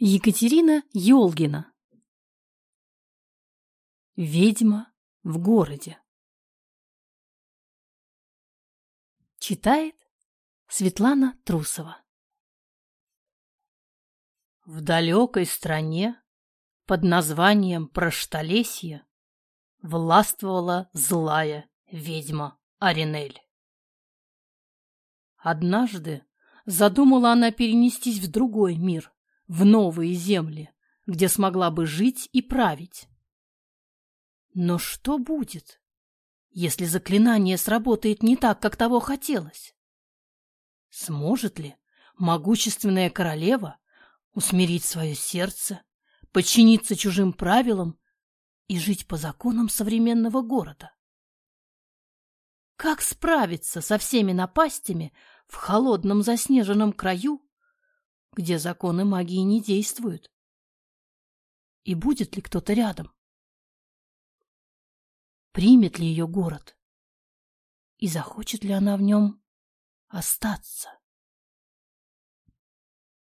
Екатерина Ёлгина. Ведьма в городе Читает Светлана Трусова. В далекой стране под названием Проштолесье властвовала злая ведьма Аринель. Однажды задумала она перенестись в другой мир – в новые земли, где смогла бы жить и править. Но что будет, если заклинание сработает не так, как того хотелось? Сможет ли могущественная королева усмирить свое сердце, подчиниться чужим правилам и жить по законам современного города? Как справиться со всеми напастями в холодном заснеженном краю, где законы магии не действуют. И будет ли кто-то рядом? Примет ли ее город? И захочет ли она в нем остаться?